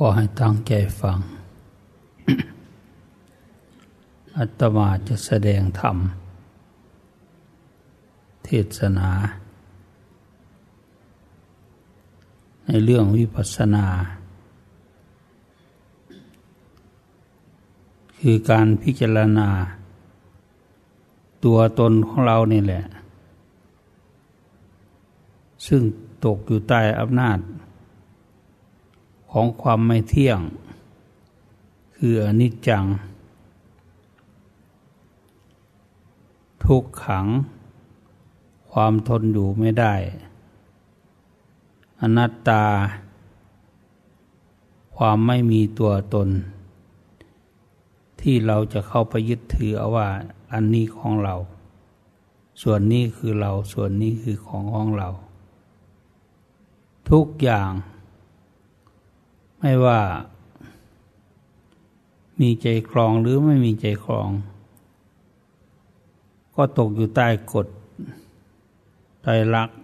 ก็ให้ตั้งใจฟัง อัตมาจะแสดงธรรม เทศนา ในเรื่องวิปัสสนา คือการพิจารณา ตัวตนของเรานี่แหละ ซึ่งตกอยู่ใต้อำนาจ ของความไม่เที่ยง คืออนิจจัง ทุกขัง ความทนอยู่ไม่ได้ อนัตตา ความไม่มีตัวตน ที่เราจะเข้าไปยึดถือเอาว่าอันนี้ของเรา ส่วนนี้คือเรา ส่วนนี้คือของของเรา ทุกอย่าง ไม่ว่ามีใจครองหรือไม่มีใจครอง ก็ตกอยู่ใต้กฎไตรลักษณ์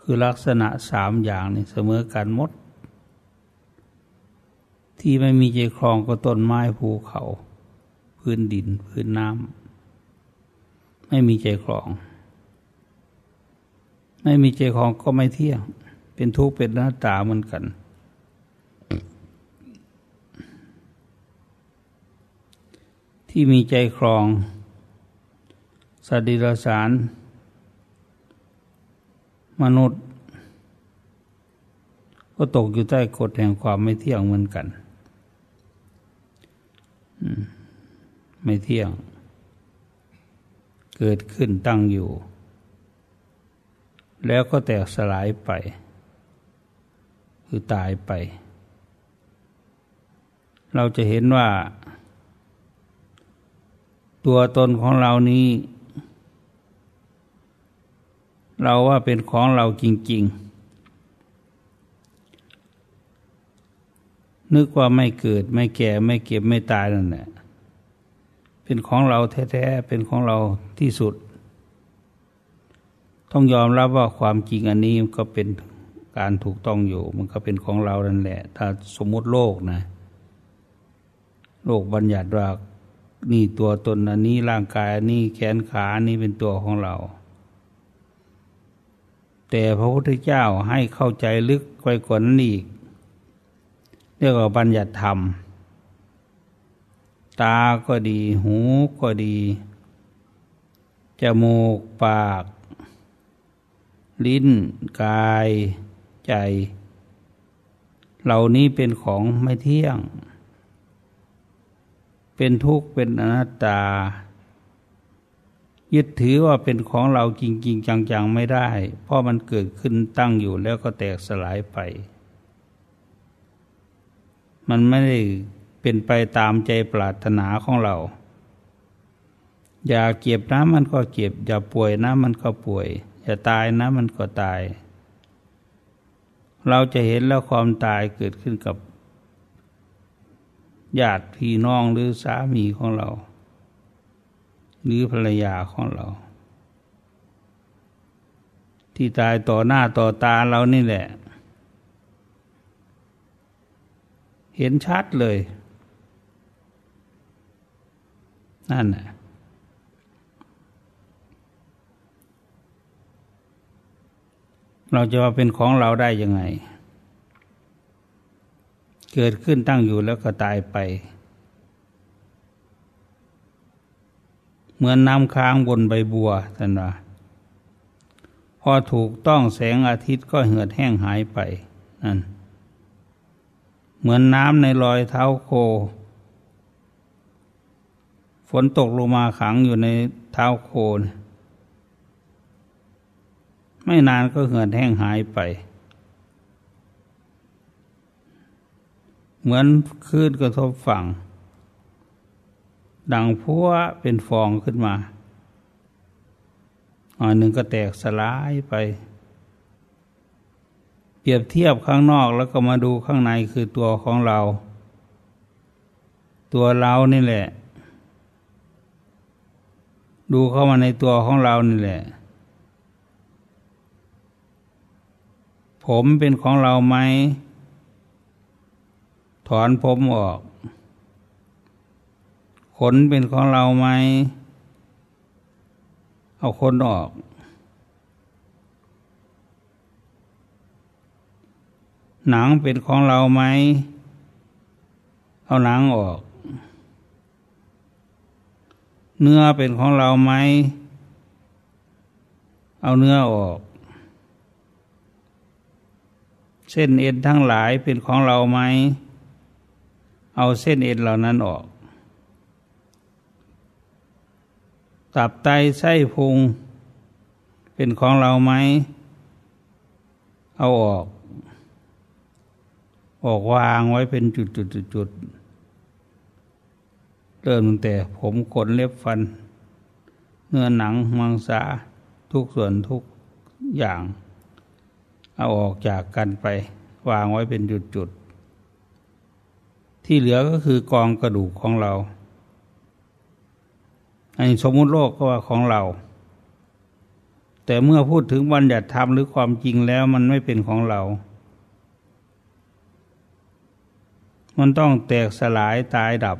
คือลักษณะสามอย่างนี่เสมอกันหมด ที่ไม่มีใจครองก็ต้นไม้ภูเขา พื้นดินพื้นน้ำไม่มีใจครอง ไม่มีใจครองก็ไม่เที่ยง เป็นทุกข์เป็นหน้าตาเหมือนกัน ที่มีใจครอง สัติรสาร มนุษย์ ก็ตกอยู่ใต้กฎแห่งความไม่เที่ยงเหมือนกัน ไม่เที่ยง เกิดขึ้นตั้งอยู่ แล้วก็แตกสลายไป คือตายไป เราจะเห็นว่า ตัวตนของเรานี้ เราว่าเป็นของเราจริง ๆ นึกว่าไม่เกิดไม่แก่ไม่เก็บไม่ตายนั่นแหละเป็นของเราแท้ๆเป็นของเราที่สุด ต้องยอมรับว่าความจริงอันนี้ก็เป็นการถูกต้องอยู่ มันก็เป็นของเรานั่นแหละ ถ้าสมมติโลกนะ โลกบัญญัติว่า นี่ตัวตนอันนี้ร่างกายอันนี้แขนขาอันนี้เป็นตัวของเรา แต่พระพุทธเจ้าให้เข้าใจลึกไปกว่านั้นอีกเรียกว่าบัญญัติธรรม ตาก็ดี หูก็ดี จมูก ปาก ลิ้น กาย ใจ เหล่านี้เป็นของไม่เที่ยง เป็นทุกข์เป็นอนัตตา ยึดถือว่าเป็นของเราจริง ๆ จัง ๆ ไม่ได้ เพราะมันเกิดขึ้นตั้งอยู่แล้วก็แตกสลายไป มันไม่ได้เป็นไปตามใจปรารถนาของเรา อย่าเก็บน้ำมันก็เก็บ อย่าป่วยน้ำมันก็ป่วย อย่าตายน้ำมันก็ตาย เราจะเห็นแล้วความตายเกิดขึ้นกับ ญาติพี่น้องหรือสามีของเรา หรือภรรยาของเรา ที่ตายต่อหน้าต่อตาเรานี่แหละ เห็นชัดเลย นั่นแหละเราจะว่าเป็นของเราได้ยังไง เกิดขึ้นตั้งอยู่แล้วก็ตายไป เหมือนน้ำค้างบนใบบัวท่านว่าพอถูกต้องแสงอาทิตย์ก็เหือดแห้งหายไปนั่นเหมือนน้ำในรอยเท้าโค ฝนตกลงมาขังอยู่ในเท้าโค ไม่นานก็เหือดแห้งหายไป เหมือนคลื่นกระทบฝั่ง ดังพัวเป็นฟองขึ้นมาอันหนึ่งก็แตกสลายไป เปรียบเทียบข้างนอกแล้วก็มาดูข้างในคือตัวของเรา ตัวเรานี่แหละ ดูเข้ามาในตัวของเรานี่แหละ ผมเป็นของเราไหม อนผมออก ขนเป็นของเราไหม เอาขนออก หนังเป็นของเราไหม เอาหนังออก เนื้อเป็นของเราไหม เอาเนื้อออกเส้นเอ็นทั้งหลายเป็นของเราไหม เอาเส้นเอ็นเหล่านั้นออก ตับไตไส้พุง เป็นของเราไหม เอาออก ออกวางไว้เป็นจุดๆเริ่มตั้งแต่ผมขนเล็บฟัน เนื้อหนังมังสาทุกส่วนทุกอย่าง เอาออกจากกันไป วางไว้เป็นจุดๆ ที่เหลือก็คือกองกระดูกของเรา อันนี้สมมุติโลกก็ว่าของเรา แต่เมื่อพูดถึงบัญญัติธรรมหรือความจริงแล้วมันไม่เป็นของเรา มันต้องแตกสลายตายดับ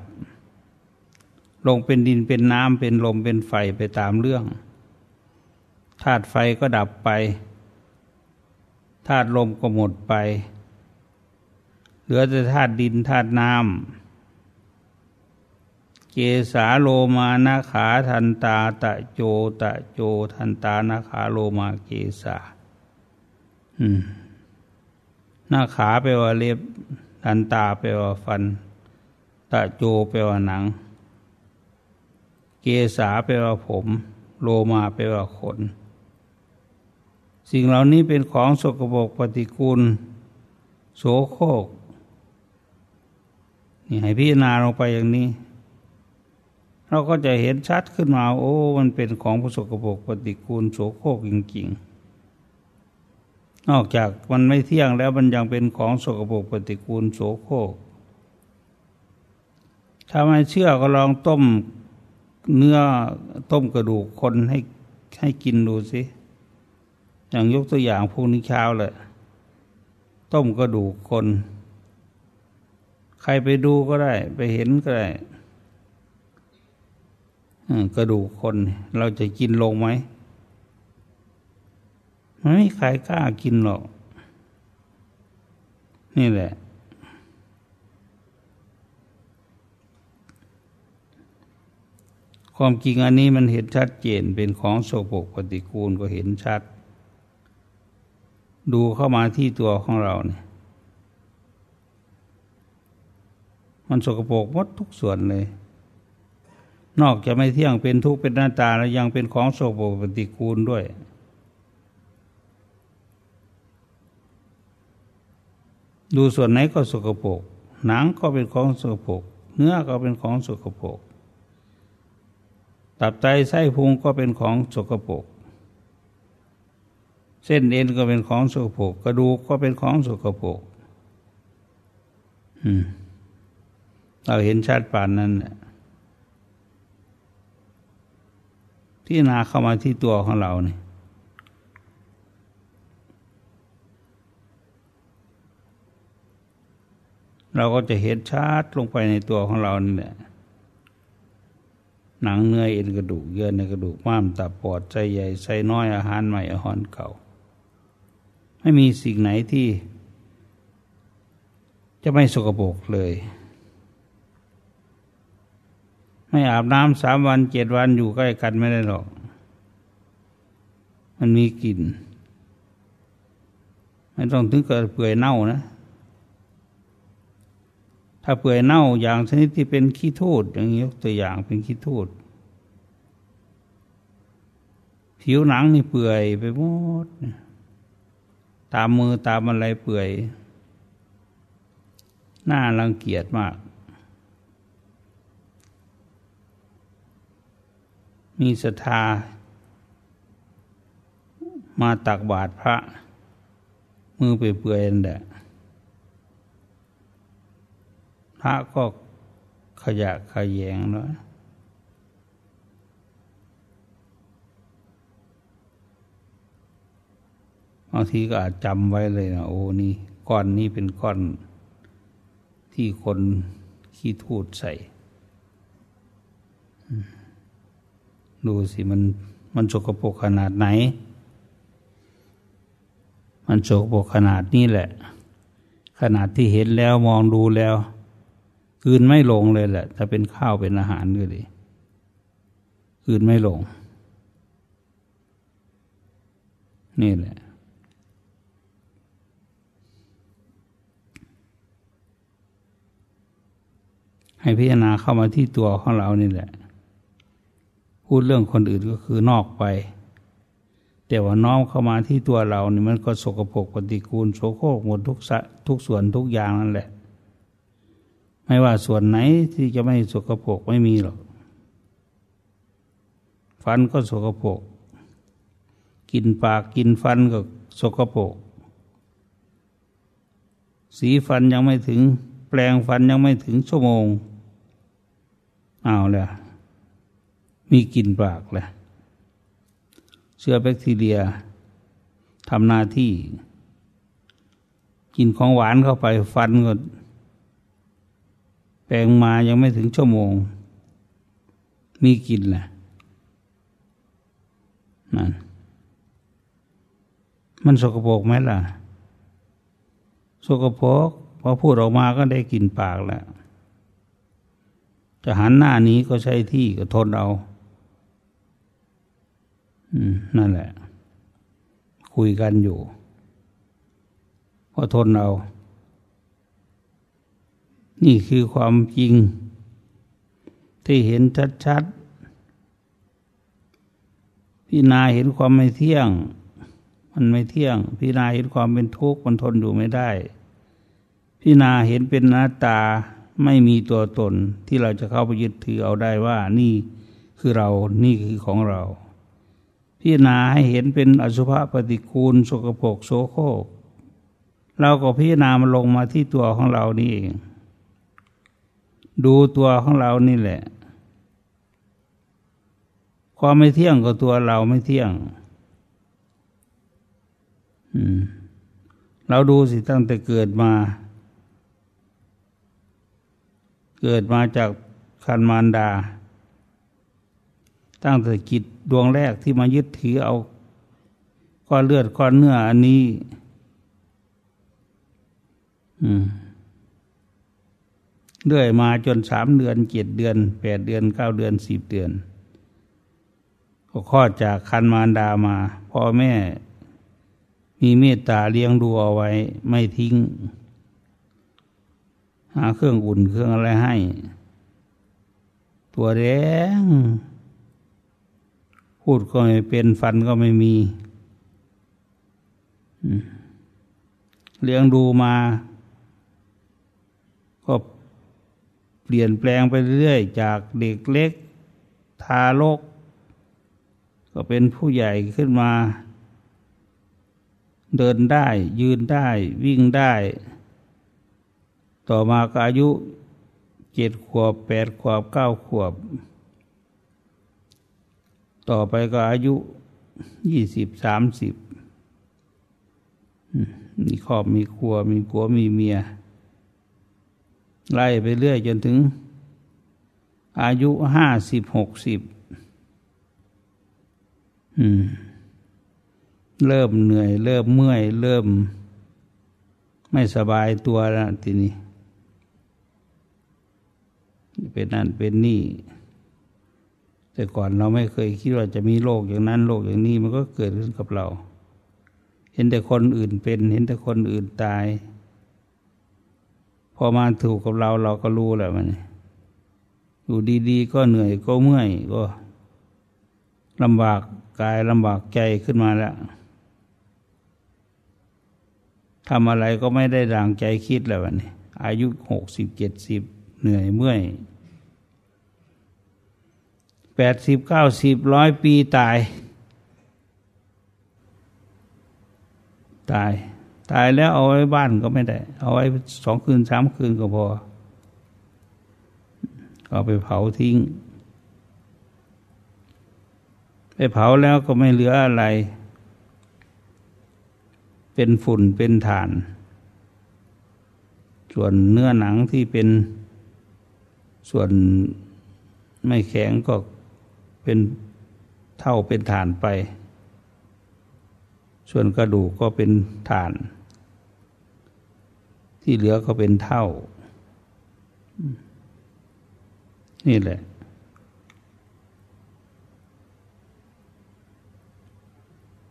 ลงเป็นดินเป็นน้ำเป็นลมเป็นไฟไปตามเรื่องธาตุไฟก็ดับไปธาตุลมก็หมดไป ลือแต่ธาตุดินธาตุน้ำเกสาโลมานาขาทันตาตะโจตะโจทันตานาขาโลมาเกสาหน้าขาแปลว่าเล็บทันตาแปลว่าฟัน ตะโจแปลว่าหนัง เกสาแปลว่าผม โลมาแปลว่าขน สิ่งเหล่านี้เป็นของสกปรกปฏิกูลโสโครก ให้พิจารณาลงไปอย่างนี้ เราก็จะเห็นชัดขึ้นมา โอ้ มันเป็นของผสกปรกปฏิกูลโสโครกจริงๆ นอกจากมันไม่เที่ยงแล้วมันยังเป็นของสกปรกปฏิกูลโสโครกถ้าไม่เชื่อก็ลองต้มเนื้อต้มกระดูกคนให้ให้กินดูสิ อย่างยกตัวอย่างพวกนี้เช้าเลย ต้มกระดูกคน ใครไปดูก็ได้ ไปเห็นก็ได้กระดูกคนเราจะกินลงไหมไม่ใครกล้ากินหรอก นี่แหละ ความจริงอันนี้มันเห็นชัดเจนเป็นของโสโปกปฏิกูลก็เห็นชัด ดูเข้ามาที่ตัวของเราเนี่ย มันสกปรกหมดทุกส่วนเลย นอกจากไม่เที่ยงเป็นทุกข์เป็นหน้าตาแล้วยังเป็นของโสกปรกปฏิกูลด้วย ดูส่วนไหนก็สกปรกหนังก็เป็นของสกปรกเนื้อก็เป็นของสกปรกตับไตไส้พุงก็เป็นของสกปรกเส้นเอ็นก็เป็นของสกปรกกระดูกก็เป็นของสกปรกอืม เราเห็นชัดป่านนั้นที่นาเข้ามาที่ตัวของเราเนี่ยเราก็จะเห็นชัดลงไปในตัวของเรานี่แหละหนังเนื้อเอ็นกระดูกเยื่อในกระดูกม้ามตับปอดใจใหญ่ใจน้อยอาหารใหม่อาหารเก่า ไม่มีสิ่งไหนที่ จะไม่สกปรกเลย ไม่อาบน้ำสามวันเจ็ดวันอยู่ใกล้กันไม่ได้หรอก มันมีกลิ่น ไม่ต้องถึงกิดเปื่อยเน่านะ ถ้าเปื่อยเน่าอย่างชนิดที่เป็นขี้ทูดอย่างยกตัวอย่างเป็นขี้ทูดผิวหนังนี่เปื่อยไปหมด ตามมือตามอะไรเปื่อย น่ารังเกียจมาก มีศรัทธา มาตักบาตรพระ มือเปื่อยๆนั่นแหละพระก็ขยะขยงเนาะบางทีก็อาจจำไว้เลยนะโอ้นี่ก้อนนี้เป็นก้อนที่คนขี้ทูดใส่ ดูสิมันมันสกปรกขนาดไหน มันสกปรกขนาดนี้แหละ ขนาดที่เห็นแล้วมองดูแล้วคืนไม่ลงเลยแหละ ถ้าเป็นข้าวเป็นอาหารก็ดีคืนไม่ลง นี่แหละให้พิจารณาเข้ามาที่ตัวของเรานี่แหละ พูดเรื่องคนอื่นก็คือนอกไป แต่ว่าน้อมเข้ามาที่ตัวเรานี่มันก็สกปรกปฏิกูลโสโครกหมดทุกทุกส่วนทุกอย่างนั่นแหละ ไม่ว่าส่วนไหนที่จะไม่สกปรกไม่มีหรอก ฟันก็สกปรกกินปากกินฟันก็สกปรกสีฟันยังไม่ถึง แปลงฟันยังไม่ถึงชั่วโมง เอาเลย มีกลิ่นปากแหละเชื้อแบคทีเรียทำหน้าที่ กินของหวานเข้าไปฟันก็แปลงมายังไม่ถึงชั่วโมง มีกลิ่นแหละนั่นมันสกปรกไหมล่ะ สกปรกพอพูดออกมาก็ได้กลิ่นปากแล้วจะหันหน้านี้ก็ใช้ที่ก็ทนเอา นั่นแหละ คุยกันอยู่ ก็ทนเอา นี่คือความจริง ที่เห็นชัดๆพี่นาเห็นความไม่เที่ยง มันไม่เที่ยง พี่นาเห็นความเป็นทุกข์มันทนอยู่ไม่ได้ พี่นาเห็นเป็นหน้าตาไม่มีตัวตนที่เราจะเข้าไปยึดถือเอาได้ว่า นี่คือเรา นี่คือของเรา พี่นาให้เห็นเป็นอสุภะปฏิกูลสกปรกโสโครกเราก็พี่นามันลงมาที่ตัวของเรานี่เอง ดูตัวของเรานี่แหละ ความไม่เที่ยงก็ตัวเราไม่เที่ยงเราดูสิตั้งแต่เกิดมา เกิดมาจากคันมารดา ตั้งแต่จิตดวงแรกที่มายึดถือเอาก้อนเลือดก้อนเนื้ออันนี้เรื่อยมาจนสามเดือนเจ็ดเดือนแปดเดือนเก้าเดือนสิบเดือนก็คลอดจากคันมารดามาพ่อแม่ มีเมตตาเลี้ยงดูเอาไว้ ไม่ทิ้ง หาเครื่องอุ่นเครื่องอะไรให้ ตัวแดง พูดก็ไม่เป็นฟันก็ไม่มีเลี้ยงดูมา ก็เปลี่ยนแปลงไปเรื่อยจากเด็กเล็ก ทารก ก็เป็นผู้ใหญ่ขึ้นมา เดินได้ ยืนได้ วิ่งได้ ต่อมาก็อายุเจ็ดขวบแปดขวบเก้าขวบ ต่อไปก็อายุยี่สิบสามสิบมีครอบมีครัว มีผัวมีเมีย ไล่ไปเรื่อยจนถึง อายุห้าสิบหกสิบเริ่มเหนื่อย เริ่มเมื่อย เริ่ม ไม่สบายตัวแล้วทีนี้ เป็นนั่นเป็นนี่ แต่ก่อนเราไม่เคยคิดว่าจะมีโรคอย่างนั้นโรคอย่างนี้มันก็เกิดขึ้นกับเรา เห็นแต่คนอื่นเป็น เห็นแต่คนอื่นตาย พอมาถูกกับเราเราก็รู้แหละมันอยู่ดีๆ ก็เหนื่อยก็เมื่อยก็ลำบากกายลำบากใจขึ้นมาแล้วทำอะไรก็ไม่ได้ดังใจคิดแล้วนี่อายุหกสิบเจ็ดสิบเหนื่อยเมื่อย แปดสิบเก้าสิบร้อยปีตาย ตาย ตายแล้วเอาไว้บ้านก็ไม่ได้ เอาไว้สองคืนสามคืนก็พอ เอาไปเผาทิ้ง ไปเผาแล้วก็ไม่เหลืออะไร เป็นฝุ่นเป็นฐาน ส่วนเนื้อหนังที่เป็นส่วนไม่แข็งก็ เป็นเท่าเป็นฐานไป ส่วนกระดูกก็เป็นฐาน ที่เหลือก็เป็นเท่า นี่แหละ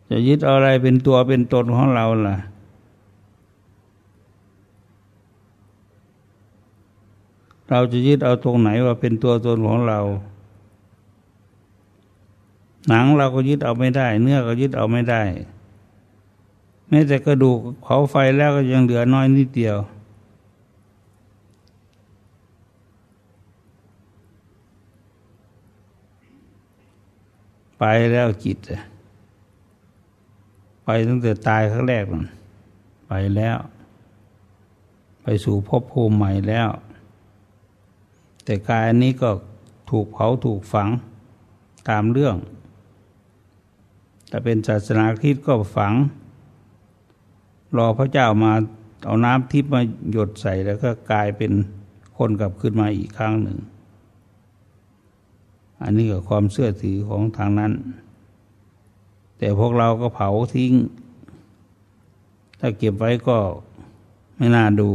จะยึดอะไรเป็นตัวเป็นตนของเราล่ะเราจะยึดเอาตรงไหนว่าเป็นตัวตนของเรา หนังเราก็ยึดเอาไม่ได้ เนื้อก็ยึดเอาไม่ได้แม้แต่กระดูกเผาไฟแล้วก็ยังเหลือน้อยนิดเดียว ไปแล้วจิตไปตั้งแต่ตายครั้งแรกมันไปแล้ว ไปสู่ภพภูมิใหม่แล้ว แต่กายอันนี้ก็ถูกเผาถูกฝังตามเรื่อง ถ้าเป็นศาสนาคริสต์ก็ฝัง รอพระเจ้ามาเอาน้ำทิพย์มาหยดใส่แล้วก็กลายเป็นคนกลับขึ้นมาอีกครั้งหนึ่ง อันนี้ก็ความเชื่อถือของทางนั้น แต่พวกเราก็เผาทิ้ง ถ้าเก็บไว้ก็ไม่น่าดู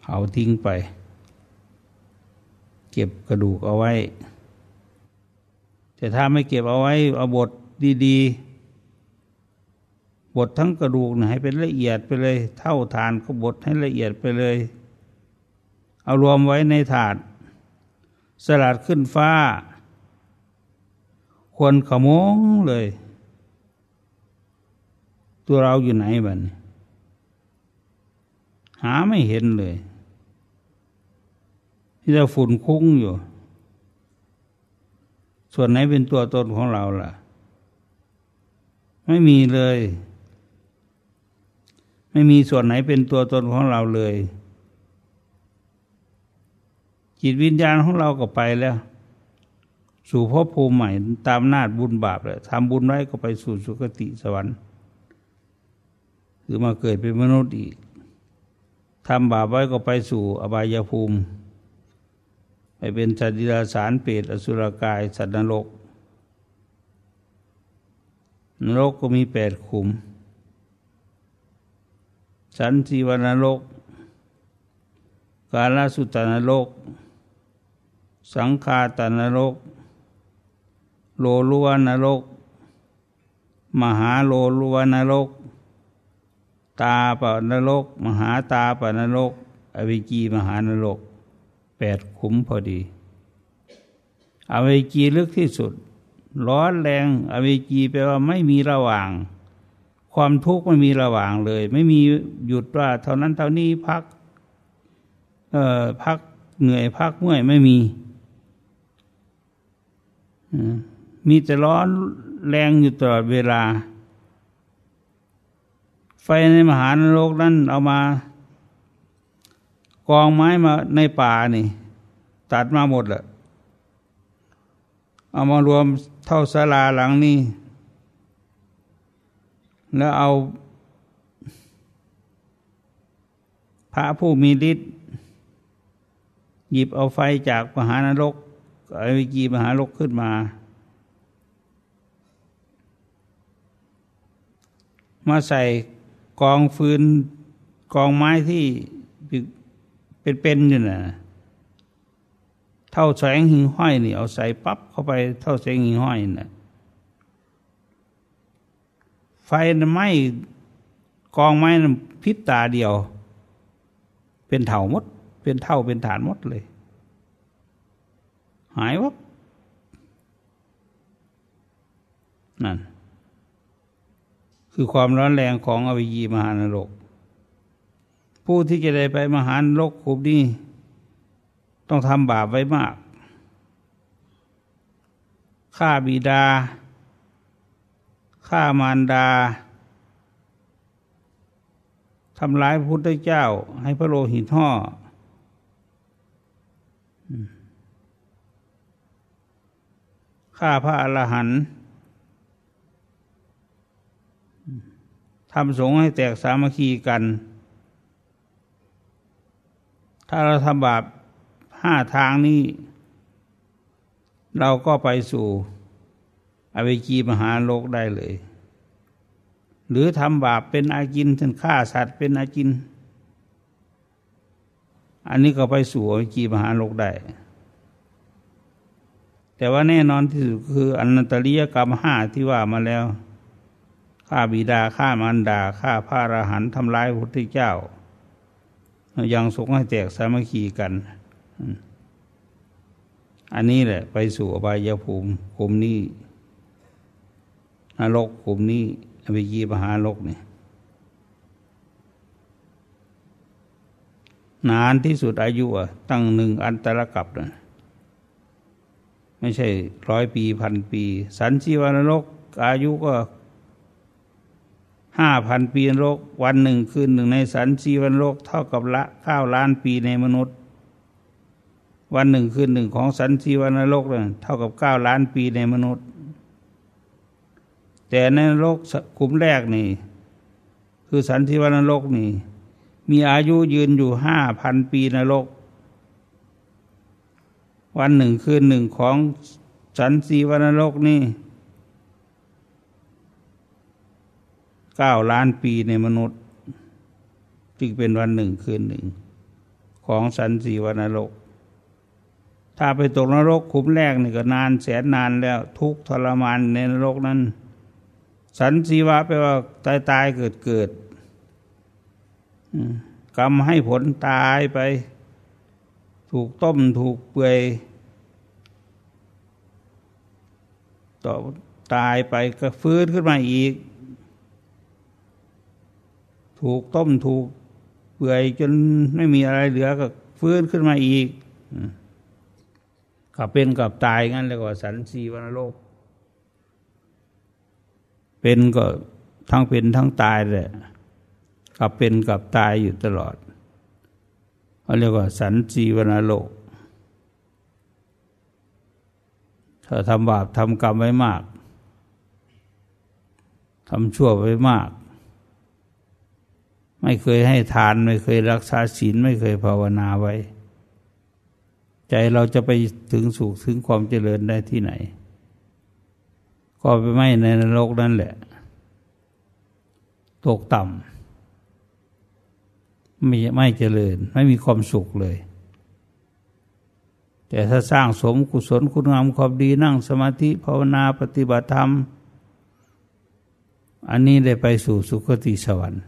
เผาทิ้งไป เก็บกระดูกเอาไว้ แต่ถ้าไม่เก็บเอาไว้เอาบทดีๆ บททั้งกระดูกนะให้เป็นละเอียดไปเลย เท่าฐานก็บทให้ละเอียดไปเลย เอารวมไว้ในถาด สลัดขึ้นฟ้า ควรขโมงเลย ตัวเราอยู่ไหนบ้านหาไม่เห็นเลยที่จะฝุ่นคุ้งอยู่ ส่วนไหนเป็นตัวตนของเราล่ะ ไม่มีเลย ไม่มีส่วนไหนเป็นตัวตนของเราเลย จิตวิญญาณของเราก็ไปแล้ว สู่ภพภูมิใหม่ ตามนาจบุญบาปเลยทำบุญไว้ก็ไปสู่สุคติสวรรค์คือมาเกิดเป็นมนุษย์อีกทำบาปไว้ก็ไปสู่อบายภูมิ ไปเป็นสัตว์ดิลสารเปรตอสุรกาย สัตว์นรก นรกก็มีแปดขุม สันติวนรก กาลสุตานรก สังคาตานรก โลลุวนรก มหาโลลุวนรก ตาปนรก มหาตาปนรก อวิจีมหานรก แปดขุมพอดี อเวจีลึกที่สุด ร้อนแรง อเวจีแปลว่าไม่มีระหว่าง ความทุกข์ไม่มีระหว่างเลย ไม่มีหยุดว่า เท่านั้นเท่านี้พัก เอ่อพักเหนื่อยพักเมื่อยไม่มีมีแต่ร้อนแรงอยู่ตลอดเวลา ไฟในมหานรกนั้นเอามา กองไม้มาในป่านี่ ตัดมาหมดแหละเอามารวมเท่าศาลาหลังนี้ แล้วเอา พระผู้มีฤทธิ์หยิบเอาไฟจากมหานรกไอวิกีมหานรกขึ้นมา มาใส่กองฟืนกองไม้ที่ เป็นๆอยู่น่ะเท่าแสงหิ่งห้อยนี่เอาใส่ปั๊บเข้าไปเท่าแสงหิ่งห้อยน่ะไฟไหม้กองไม้พิษตาเดียว เป็นเถ่ามด เป็นเท่าเป็นฐานมดเลย หายวับนั่น คือความร้อนแรงของอวิยีมหานรก ผู้ที่จะได้ไปมหานรกขุมนี้ต้องทำบาปไว้มากฆ่าบิดาฆ่ามารดาทำร้ายพระพุทธเจ้า ให้พระโลหิตห่อฆ่าพระอรหันต์ทำสงฆ์ให้แตกสามัคคีกัน ถ้าเราทำบาปห้าทางนี้ เราก็ไปสู่อเวจีมหาโลกได้เลย หรือทำบาปเป็นอากินเช่นฆ่าสัตว์เป็นอากิน อันนี้ก็ไปสู่อเวจีมหาโลกได้ แต่ว่าแน่นอนที่สุดคืออนันตริยกรรมห้าที่ว่ามาแล้วฆ่าบิดาฆ่ามารดาฆ่าพระอรหันต์ทำร้ายพระพุทธเจ้า ยังสงให้แตกสามัคคีกัน อันนี้แหละ ไปสู่อบายภูมิภูมินี้นรกภูมินี้อวิยีมหาโลกเนี่ยนานที่สุดอายุอะ ตั้งหนึ่งอันตรกับนะไม่ใช่ร้อยปีพันปี สันชีวานรกอายุก็ ห้าพันปีนรก วันหนึ่งคืนหนึ่งในสันชีวันโลกเท่ากับละข้าวล้านปีในมนุษย์ วันหนึ่งคืนหนึ่งของสันชีวันโลกเนี่ยเท่ากับเก้าล้านปีในมนุษย์ แต่ในโลกกลุ่มแรกนี่ คือสันชีวันโลกนี่ มีอายุยืนอยู่ห้าพันปีในโลกวันหนึ่งคืนหนึ่งของสันชีวันโลกนี่ เก้าล้านปีในมนุษย์ จึงเป็นวันหนึ่งคืนหนึ่ง ของสันสีวนรก ถ้าไปตกนรกคุ้มแรกนี่ก็นานแสนนานแล้วทุกทรมานในนรกนั้น สันสีวะแปลว่าตายตายเกิดเกิดกรรมให้ผลตายไป ถูกต้มถูกเปื่อยต่อตายไปก็ฟื้นขึ้นมาอีก ถูกต้มถูกเปื่อยจนไม่มีอะไรเหลือก็ฟื้นขึ้นมาอีกกับเป็นกับตายงั้นเลยกว่าสันสีวันโลก เป็นก็ทั้งเป็นทั้งตายเลยกับเป็นกับตายอยู่ตลอดเขาเรียกว่า สันสีวันโลก ถ้าทำบาปทำกรรมไว้มากทำชั่วไว้มาก ไม่เคยให้ทาน ไม่เคยรักษาศีลไม่เคยภาวนาไว้ ใจเราจะไปถึงสุขถึงความเจริญได้ที่ไหน ก็ไปไม่ในนรกนั่นแหละ ตกต่ำไม่ไม่เจริญ ไม่มีความสุขเลย แต่ถ้าสร้างสมกุศลคุณงามความดีนั่งสมาธิภาวนาปฏิบัติธรรม อันนี้ได้ไปสู่สุคติสวรรค์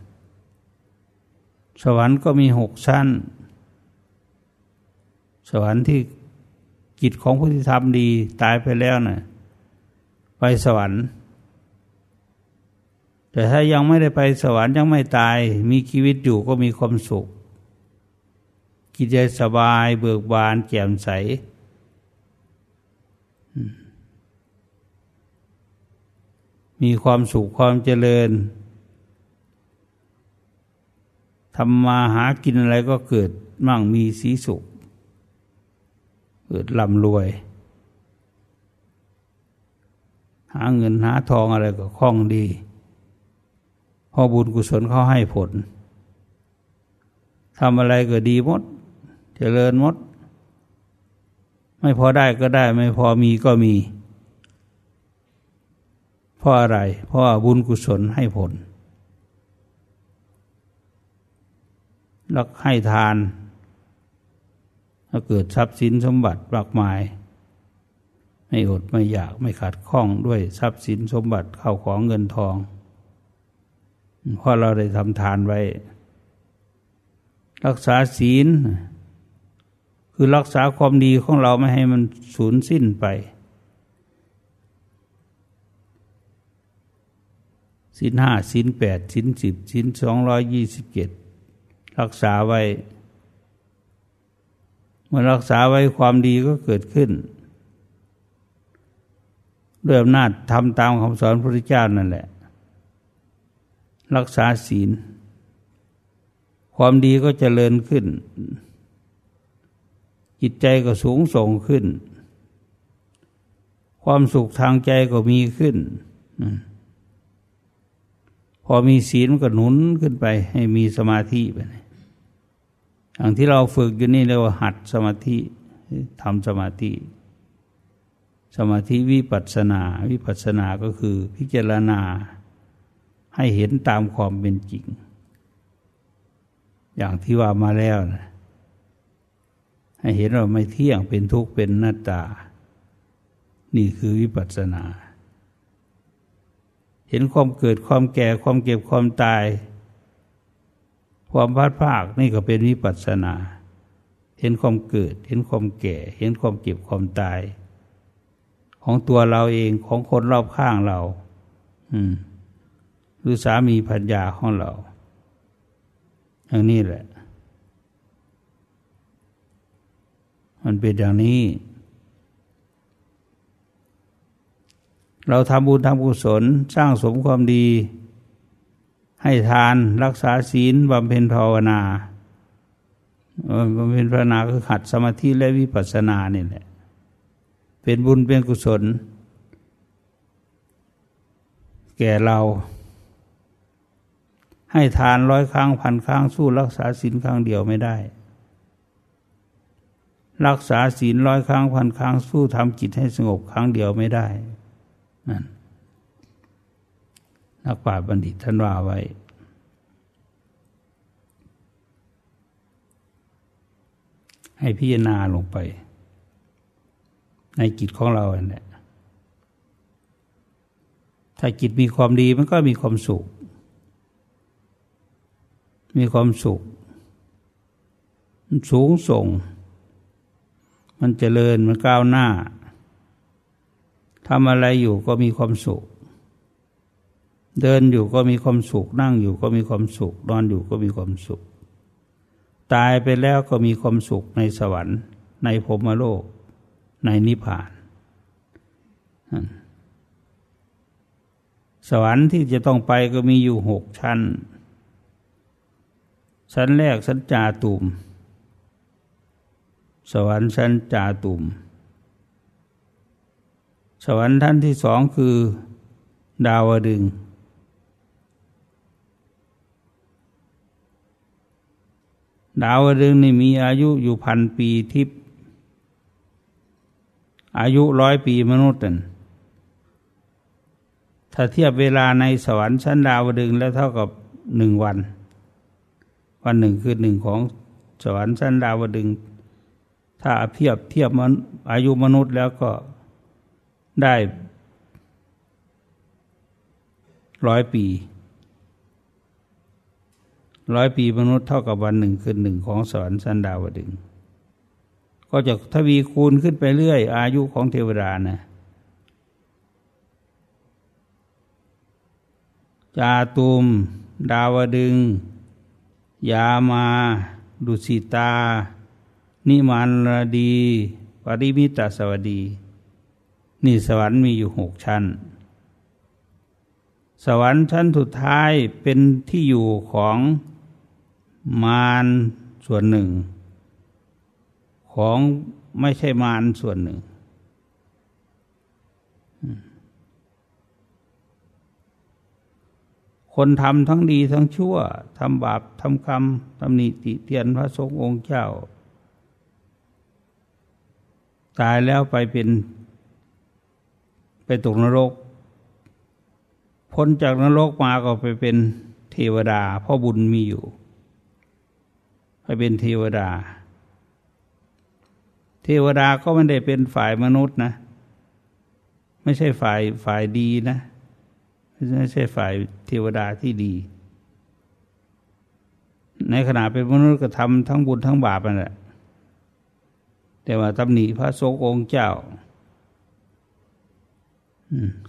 สวรรค์ก็มีหกชั้น สวรรค์ที่จิตของผู้ที่ทำดีตายไปแล้วนะ่ะไปสวรรค์ แต่ถ้ายังไม่ได้ไปสวรรค์ยังไม่ตาย มีชีวิตอยู่ก็มีความสุขกิจใจสบายเบิกบานแจ่มใส มีความสุขความเจริญ ทำมาหากินอะไรก็เกิดมั่งมีสีสุข เกิดร่ำรวย หาเงินหาทองอะไรก็คล่องดีพอบุญกุศลเขาให้ผลทำอะไรก็ดีหมดเจริญหมด ไม่พอได้ก็ได้ ไม่พอมีก็มี เพราะอะไร เพราะบุญกุศลให้ผล รักให้ทานถ้าเกิดทรัพย์สินสมบัติมากมาย ไม่อดไม่อยากไม่ขาดข้องด้วยทรัพย์สินสมบัติเข้าของเงินทองเพราะเราได้ทำทานไว้ รักษาศีล คือรักษาความดีของเราไม่ให้มันสูญสิ้นไป สินห้าสินแปดสินสิบสินสองร้อยยี่สิบเจ็ด รักษาไว้ เมื่อรักษาไว้ความดีก็เกิดขึ้น ด้วยอำนาจทำตามคำสอนพระพุทธเจ้านั่นแหละ รักษาศีล ความดีก็จเจริญขึ้น จิตใจก็สูงส่งขึ้น ความสุขทางใจก็มีขึ้นพอมีศีลก็หนุนขึ้นไปให้มีสมาธิไป อย่างที่เราฝึกอยู่นี่เรียกว่าหัดสมาธิทำสมาธิ สมาธิวิปัสสนา วิปัสสนาก็คือพิจารณาให้เห็นตามความเป็นจริง อย่างที่ว่ามาแล้วนะให้เห็นว่าไม่เที่ยงเป็นทุกข์เป็นหน้าตา นี่คือวิปัสสนา เห็นความเกิดความแก่ความเก็บความตาย ความพัดภาคนี่ก็เป็นวิปัสสนา เห็นความเกิด เห็นความแก่ เห็นความเก็บความตาย ของตัวเราเองของคนรอบข้างเรา อืมหรือสามีพัญญาของเราอย่างนี้แหละ มันเป็นอย่างนี้ เราทำบุญทำกุศลสร้างสมความดี ให้ทานรักษาศีลบำเพ็ญภาวนาบำเพ็ญภาวนาคือขัดสมาธิและวิปัสสนานี่แหละ เป็นบุญเป็นกุศล แก่เรา ให้ทานร้อยครั้งพันครั้งสู้รักษาศีลครั้งเดียวไม่ได้ รักษาศีลร้อยครั้งพันครั้งสู้ทำจิตให้สงบครั้งเดียวไม่ได้นั่น นักปราชญ์บัณฑิตท่านว่าไว้ ให้พิจารณาลงไป ในจิตของเราเนี่ยถ้าจิตมีความดีมันก็มีความสุข มีความสุข มันสูงส่ง มันเจริญมันก้าวหน้าทำอะไรอยู่ก็มีความสุข เดินอยู่ก็มีความสุข นั่งอยู่ก็มีความสุข นอนอยู่ก็มีความสุข ตายไปแล้วก็มีความสุขในสวรรค์ ในพรมโลก ในนิพพาน สวรรค์ที่จะต้องไปก็มีอยู่หกชั้น ชั้นแรกชั้นจาตุม สวรรค์ชั้นจาตุม สวรรค์ท่านที่สองคือ ดาวดึง ดาวดึงนี่มีอายุอยู่พันปีทิพอายุร้อยปีมนุษย์นั่นถ้าเทียบเวลาในสวรรค์ชั้นดาวดึงแล้วเท่ากับหนึ่งวัน วันหนึ่งคือหนึ่งของสวรรค์ชั้นดาวดึง ถ้าเทียบเทียบมันอายุมนุษย์แล้วก็ได้ร้อยปี ร้อยปีมนุษย์เท่ากับวันหนึ่งคือหนึ่งของสวรรค์สันดาวดึง ก็จะทวีคูณขึ้นไปเรื่อย อายุของเทวดานะจาตุม ดาวดึง ยามา ดุสิตา นิมานรดี ปริมิตาสวัสดี นี่สวรรค์มีอยู่หกชั้น สวรรค์ชั้นสุดท้ายเป็นที่อยู่ของ มารส่วนหนึ่ง ของไม่ใช่มารส่วนหนึ่ง คนทำทั้งดีทั้งชั่วทำบาปทำกรรมทำนิติเตียนพระสงฆ์องค์เจ้า ตายแล้วไปเป็น ไปตกนรก พ้นจากนรกมาก็ไปเป็นเทวดาเพราะบุญมีอยู่ ไปเป็นเทวดา เทวดาก็ไม่ได้เป็นฝ่ายมนุษย์นะ ไม่ใช่ฝ่ายฝ่ายดีนะไม่ใช่ฝ่ายเทวดาที่ดี ในขณะเป็นมนุษย์ก็ทำทั้งบุญทั้งบาปนั่นแหละแต่ว่าตำหนิพระสงฆ์องค์เจ้า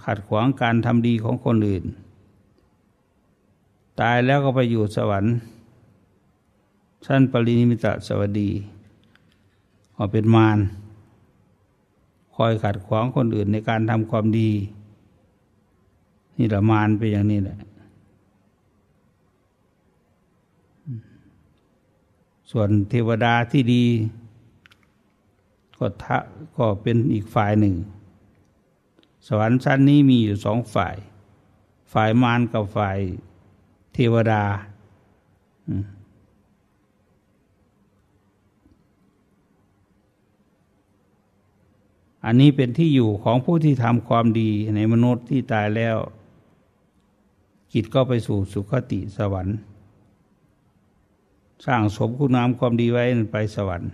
ขัดขวางการทำดีของคนอื่น ตายแล้วก็ไปอยู่สวรรค์ ชั้นปรินิมิตะสวัสดีอเป็นมารคอยขัดขวางคนอื่นในการทำความดี นี่ละมารไปอย่างนี้แหละ ส่วนเทวดาที่ดี ก็ทะก็เป็นอีกฝ่ายหนึ่ง สวรรค์ชั้นนี้มีอยู่สองฝ่าย ฝ่ายมารกับฝ่ายเทวดา อันนี้เป็นที่อยู่ของผู้ที่ทำความดีในมนุษย์ที่ตายแล้ว จิตก็ไปสู่สุคติสวรรค์ สร้างสมคุณงามความดีไว้ไปสวรรค์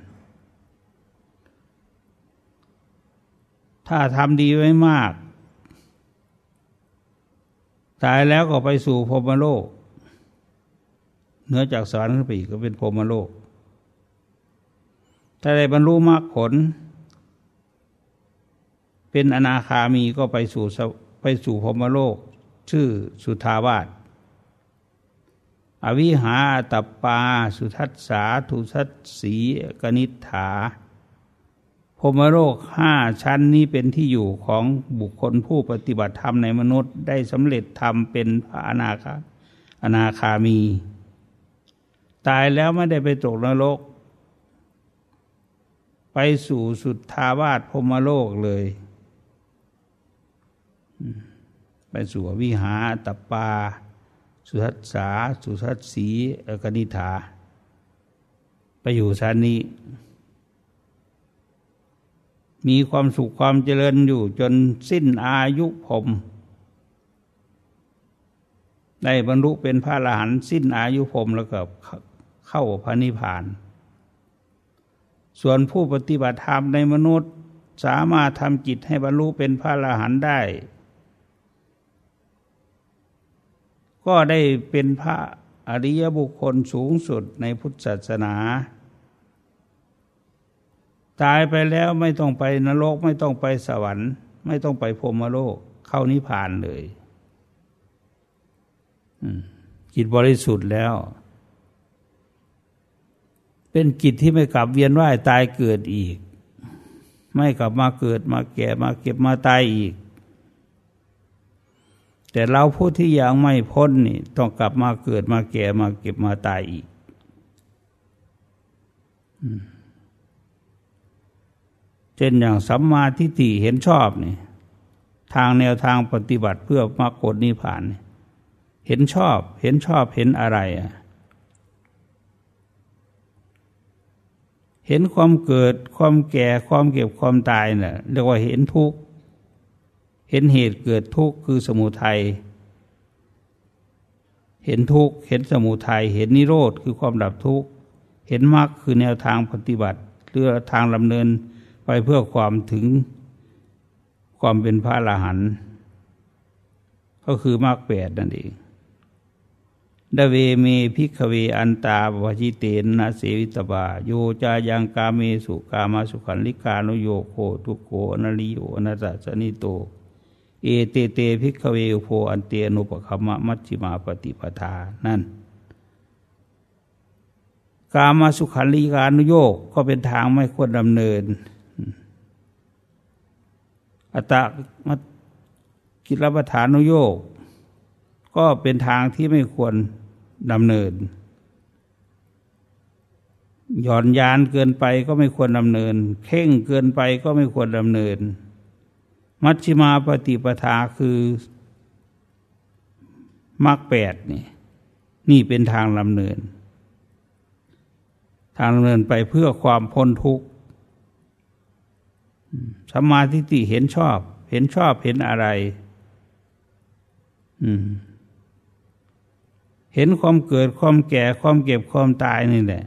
ถ้าทำดีไว้มาก ตายแล้วก็ไปสู่พรมโลกเหนือจากสวรรค์ขึ้นไปอีกก็เป็นพรมโลกถ้าได้บรรลุมรรคผล เป็นอนาคามีก็ไปสู่ไปสู่พมโลก ชื่อสุทาวาสอวิหาตปา สุทัสสาทุทัสสีกนิฐาพมโลกห้าชั้นนี้เป็นที่อยู่ของบุคคลผู้ปฏิบัติธรรมในมนุษย์ ได้สำเร็จธรรมเป็นพระอนาคาอนาคามี ตายแล้วไม่ได้ไปตกนรก ไปสู่สุดทาวาสพมโลกเลย ไปสู่วิหาตปา สุทัสสา สุทัสสีอกนิฐา ไปอยู่ชั้นนี้ มีความสุขความเจริญอยู่จนสิ้นอายุผมได้บรรลุเป็นพระอรหันต์สิ้นอายุผมแล้วก็เข้าพระนิพพาน ส่วนผู้ปฏิบัติธรรมในมนุษย์สามารถทำจิตให้บรรลุเป็นพระอรหันต์ได้ ก็ได้เป็นพระอริยบุคคลสูงสุดในพุทธศาสนา ตายไปแล้วไม่ต้องไปนรก ไม่ต้องไปสวรรค์ ไม่ต้องไปพรมโลก เข้านิพพานเลยจิตบริสุทธิ์แล้ว เป็นกิจที่ไม่กลับเวียนว่ายตายเกิดอีก ไม่กลับมาเกิดมาแก่มาเก็บมาตายอีก แต่เราผู้ที่ยังไม่พ้นนี่ต้องกลับมาเกิดมาแก่มาเก็บมาตายอีกเช่นอย่างสัมมาทิฏฐิเห็นชอบนี่ทางแนวทางปฏิบัติเพื่อมรรคผลนิพพาน เห็นชอบเห็นชอบเห็นอะไรอะเห็นความเกิดความแก่ความเก็บความตายเนะ่ะเรียกว่าเห็นทุกข์ เห็นเหตุเกิดทุกข์คือสมุทัย เห็นทุกข์เห็นสมุทัย เห็นนิโรธคือความดับทุกข์ เห็นมรรคคือแนวทางปฏิบัติเรือทางลำเนินไปเพื่อความถึงความเป็นพระอรหันต์ก็คือมรรคแปดนั่นเองเทวเม ภิกขเวอันตา ปัพพชิเตนะ นะเสวิตัพพา โยจายังกาเมสุกามสุขัลลิกานุโยโคทุกโข อนริโย อนัตถสัญหิโต เอเตเต ภิกขเว อุโภ อันเต อนุปคัมมะมัชฌิมาปฏิปทานั่น กามาสุขันลิกานุโยกก็เป็นทางไม่ควรดำเนิน อัตมักิรปฐานุโยกก็เป็นทางที่ไม่ควรดำเนิน หย่อนยานเกินไปก็ไม่ควรดำเนินเข่งเกินไปก็ไม่ควรดำเนิน มัชฌิมาปฏิปทาคือมรรคแปดนี่นี่เป็นทางดำเนิน ทางดำเนินไปเพื่อความพ้นทุกข์สัมมาธิติเห็นชอบ เห็นชอบเห็นอะไรเห็นความเกิดความแก่ความเก็บความตายนี่แหละ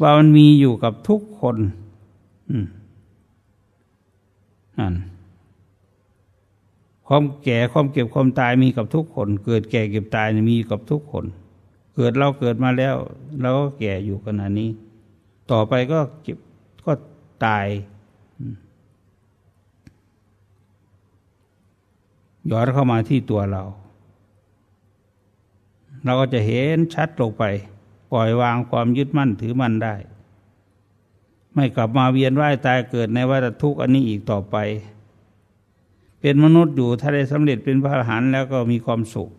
ว่ามันมีอยู่กับทุกคน นั่นความแก่ความเก็บความตายมีกับทุกคน เกิดแก่เก็บตายมีกับทุกคน เกิดเราเกิดมาแล้วเราก็แก่อยู่ขณะนี้ ต่อไปก็เก็บก็ตายย้อนเข้ามาที่ตัวเรา เราก็จะเห็นชัดลงไป ปล่อยวางความยึดมั่นถือมั่นได้ ไม่กลับมาเวียนว่ายตายเกิดในวัฏทุกข์อันนี้อีกต่อไป เป็นมนุษย์อยู่ถ้าได้สำเร็จเป็นพระอรหันต์แล้วก็มีความสุข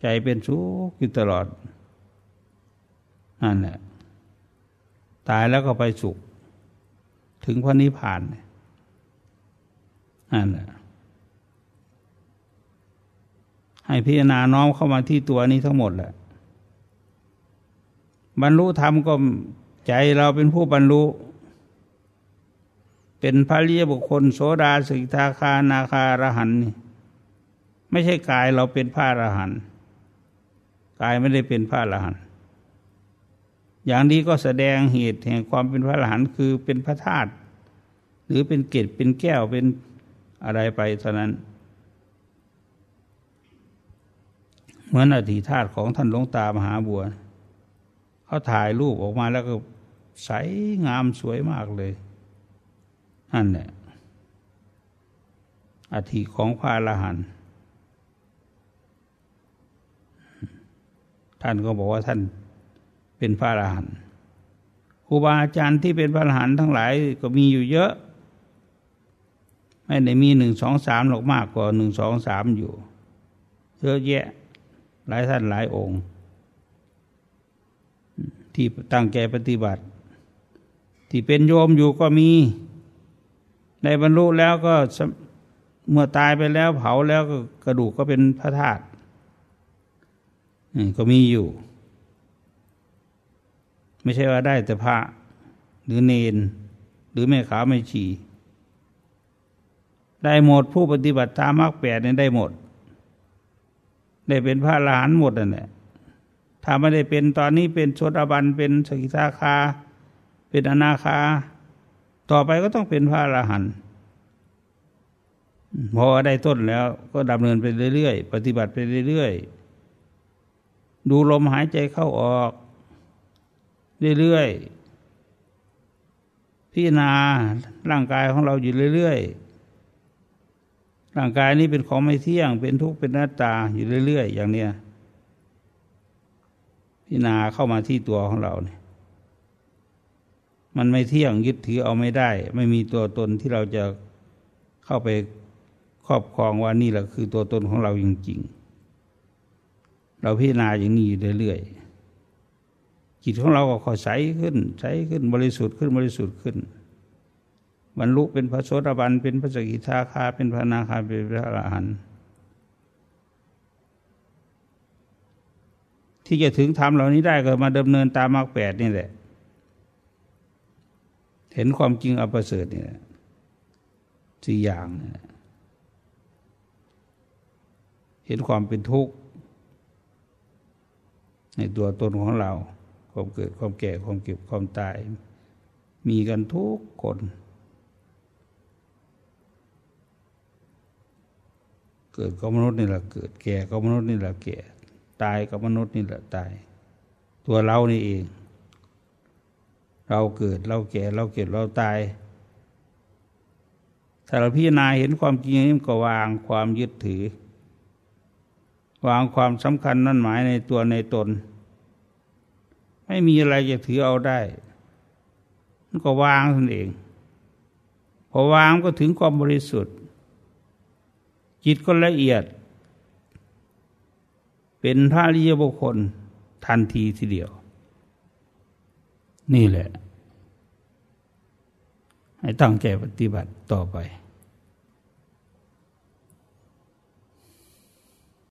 ใจเป็นสุขอยู่ตลอดนั่นแหละตายแล้วก็ไปสุข ถึงพระนิพพานนั่นแหละให้พิจารณาน้อมเข้ามาที่ตัวนี้ทั้งหมดแหละบรรลุธรรมก็ ใจเราเป็นผู้บรรลุ เป็นพระรียบุคคล โสดาสิกาคานาคารหันนี่ไม่ใช่กายเราเป็นพระอรหันต์กายไม่ได้เป็นพระอรหันต์อย่างนี้ก็แสดงเหตุแห่งความเป็นพระอรหันต์คือเป็นพระธาตุหรือเป็นเกศเป็นแก้วเป็นอะไรไปเท่านั้นเหมือนอธิธาตุของท่านหลวงตามหาบัว เขาถ่ายรูปออกมาแล้วก็ใสงามสวยมากเลยนั่นแหละอธิของพระอรหันต์ท่านก็บอกว่าท่านเป็นพระอรหันต์ครูบาอาจารย์ที่เป็นพระอรหันต์ทั้งหลายก็มีอยู่เยอะ ไม่ได้มีหนึ่งสองสามหรอกมากกว่าหนึ่งสองสามอยู่ เยอะแยะ หลายท่านหลายองค์ ที่ตั้งใจปฏิบัติ ที่เป็นโยมอยู่ก็มี ในบรรลุแล้วก็เมื่อตายไปแล้วเผาแล้วก็กระดูกก็เป็นพระธาตุก็มีอยู่ ไม่ใช่ว่าได้แต่พระหรือเนน หรือแม่ขาวไม่ชีได้หมดผู้ปฏิบัติตามมรรคแปดเนี่ยได้หมด ได้เป็นพระลานหมดนั่นแหละ ถ้าไม่ได้เป็นตอนนี้เป็นชดอบันเป็นสกิทาคา เป็นอนาคา ต่อไปก็ต้องเป็นพระอรหันต์พอได้ต้นแล้วก็ดำเนินไปเรื่อยๆ ปฏิบัติไปเรื่อยๆ ดูลมหายใจเข้าออก เรื่อยๆพิจารณาร่างกายของเราอยู่เรื่อยๆ ร่างกายนี้เป็นของไม่เที่ยง เป็นทุกข์เป็นหน้าตาอยู่เรื่อยๆ อย่างเนี้ย พิจารณาเข้ามาที่ตัวของเราเนี่ย มันไม่เที่ยงยึดถือเอาไม่ได้ ไม่มีตัวตนที่เราจะเข้าไปครอบครองว่านี่แหละคือตัวตนของเราจริงๆ เราพิจารณาอย่างนี้อยู่เรื่อยๆ จิตของเราก็ค่อยใสขึ้น ใสขึ้นบริสุทธิ์ขึ้นบริสุทธิ์ขึ้นบรรลุเป็นพระโสดาบันเป็นพระสกิทาคาเป็นพระนาคาเป็นพระอรหันต์ ที่จะถึงธรรมเหล่านี้ได้ก็มาดำเนินตามมรรคแปดนี่แหละ เห็นความจริงอัปเสริฐนี่แหละสี่อย่างเห็นความเป็นทุกข์ในตัวตนของเรา ความเกิดความแก่ความเก็บความตาย มีกันทุกคน เกิดก็มนุษย์นี่แหละเกิดแก่ก็มนุษย์นี่แหละแก่ ตายก็มนุษย์นี่แหละตาย ตัวเรานี่เอง เราเกิดเราแก่เราเก็บเราตายถ้าเราพิจารณาเห็นความจริงนี้ก็วางความยึดถือ วางความสำคัญนั่นหมายในตัวในตน ไม่มีอะไรจะถือเอาได้ มันก็วางตนเอง พอวางก็ถึงความบริสุทธิ์ จิตก็ละเอียด เป็นพระริยบุคคลทันทีทีเดียว นี่แหละ ให้ตั้งใจปฏิบัติต่อไป